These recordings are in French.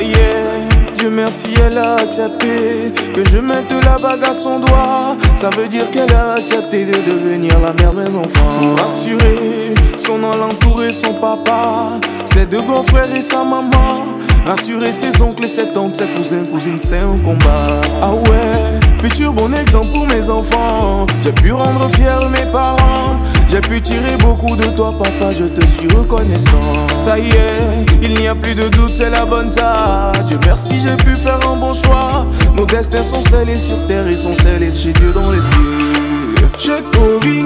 Dieu merci, elle a accepté que je mette la bague à son doigt. Ça veut dire qu'elle a accepté de devenir la mère de mes enfants. Pour rassurer son alentour et son papa, ses deux grands frères et sa maman. Rassurer ses oncles et ses tantes, ses cousins, cousines, c'était un combat. Ah ouais, futur bon exemple pour mes enfants. J'ai pu rendre fier mes parents. J'ai pu tirer beaucoup de toi, papa, je te suis reconnaissant. Ça y est, il n'y a plus de doute, c'est la bonne tâche. Dieu merci, j'ai pu faire un bon choix. Nos destins sont scellés sur terre et sont scellés chez Dieu dans les cieux. Charlie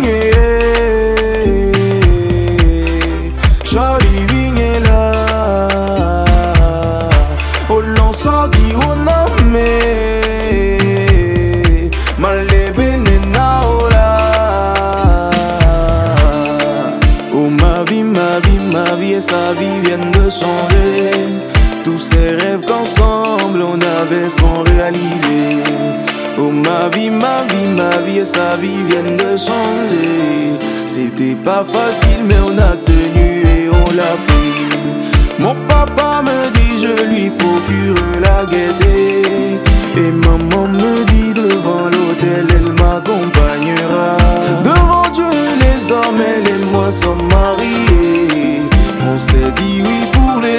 sa vie viennent de changer. Tous ces rêves qu'ensemble on avait seront réalisés. Oh ma vie, ma vie, ma vie et sa vie viennent de changer. C'était pas facile mais on a tenu et on l'a fait. Mon papa me dit je lui procure la gaieté. Et maman me dit devant l'hôtel elle m'accompagnera. Devant Dieu les hommes, et moi sommes mariés.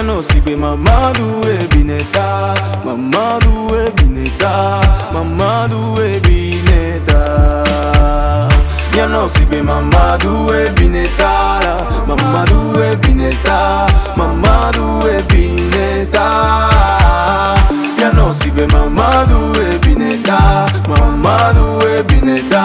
I na osigbe be mmadụ ebi na-eta Mama mmadụ ebi na-eta ma mmadụ ebi na-eta nye be mama ma mmadụ ebi na-etara ma mmadụ Mama na-eta ma I ebi she be mama na osigbe ma mmadụ ebi na-eta Mama mmadụ ebi na-eta